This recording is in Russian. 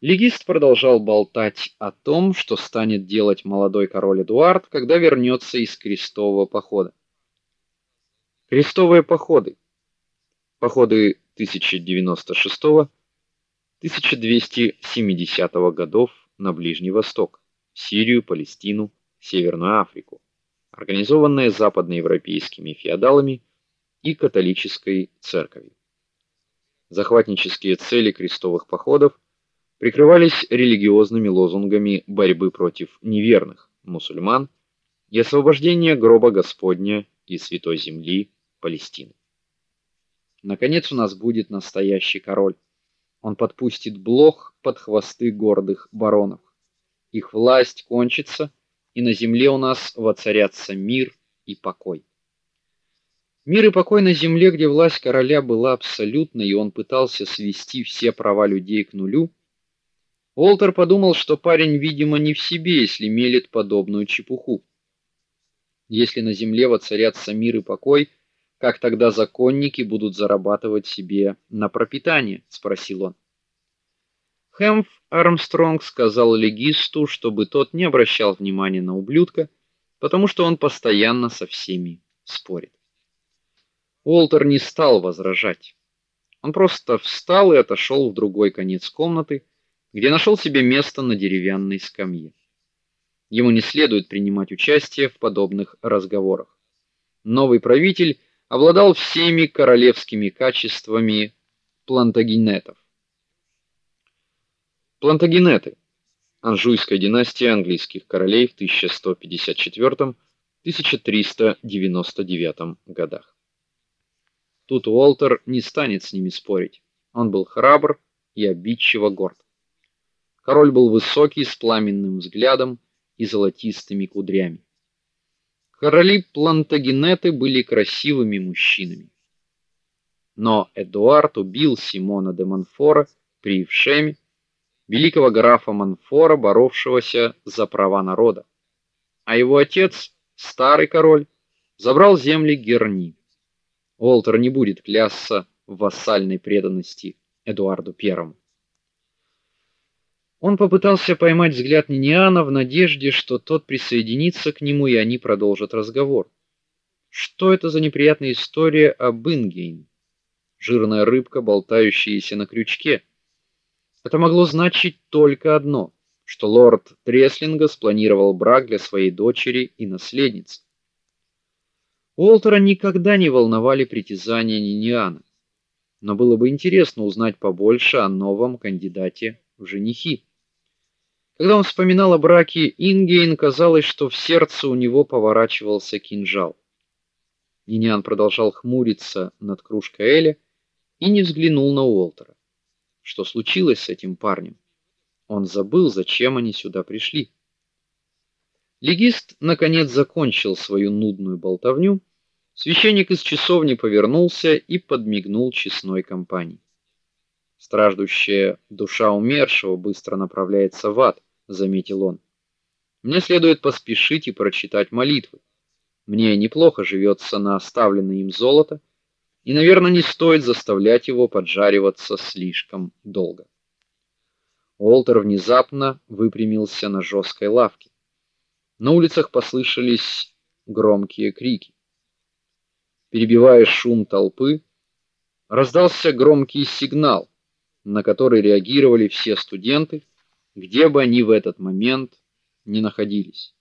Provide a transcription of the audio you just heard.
Легист продолжал болтать о том, что станет делать молодой король Эдуард, когда вернется из крестового похода. Крестовые походы. Походы 1096-1270 годов на Ближний Восток, Сирию, Палестину, Северную Африку, организованные западноевропейскими феодалами и католической церковью. Захватнические цели крестовых походов прикрывались религиозными лозунгами борьбы против неверных мусульман и освобождения гроба Господня и святой земли Палестины. Наконец у нас будет настоящий король. Он подпустит блох под хвосты гордых баронов. Их власть кончится, и на земле у нас воцарятся мир и покой. Мир и покой на земле, где власть короля была абсолютной, и он пытался свести все права людей к нулю, Уолтер подумал, что парень, видимо, не в себе, если мелет подобную чепуху. Если на земле воцарятся мир и покой, как тогда законники будут зарабатывать себе на пропитание, спросил он. Хэмф Армстронг сказал легисту, чтобы тот не обращал внимания на ублюдка, потому что он постоянно со всеми спорит. Уолтер не стал возражать. Он просто встал и отошел в другой конец комнаты где нашел себе место на деревянной скамье. Ему не следует принимать участие в подобных разговорах. Новый правитель обладал всеми королевскими качествами плантагенетов. Плантагенеты Анжуйская династия английских королей в 1154-1399 годах. Тут Уолтер не станет с ними спорить. Он был храбр и обидчиво горд. Король был высокий, с пламенным взглядом и золотистыми кудрями. Короли Плантагенеты были красивыми мужчинами. Но Эдуард убил Симона де Монфора при Ившеме, великого графа Монфора, боровшегося за права народа. А его отец, старый король, забрал земли Герни. Уолтер не будет клясться в вассальной преданности Эдуарду I. Он попытался поймать взгляд Ниниана в надежде, что тот присоединится к нему и они продолжат разговор. Что это за неприятная история об Ингейн? Жирная рыбка, болтающаяся на крючке. Это могло значить только одно: что лорд Треслинга спланировал брак для своей дочери и наследницы. Уолтера никогда не волновали притязания Ниниана, но было бы интересно узнать побольше о новом кандидате в женихи. Когда он вспоминал о браке Ингейн, казалось, что в сердце у него поворачивался кинжал. Ниниан продолжал хмуриться над кружкой эля и не взглянул на Уолтера. Что случилось с этим парнем? Он забыл, зачем они сюда пришли. Легист наконец закончил свою нудную болтовню. Священник из часовни повернулся и подмигнул честной компании. Страждущая душа умершего быстро направляется в ад заметил он. Мне следует поспешить и прочитать молитвы. Мне неплохо живется на оставленное им золото, и, наверное, не стоит заставлять его поджариваться слишком долго. Уолтер внезапно выпрямился на жесткой лавке. На улицах послышались громкие крики. Перебивая шум толпы, раздался громкий сигнал, на который реагировали все студенты где бы они в этот момент ни находились.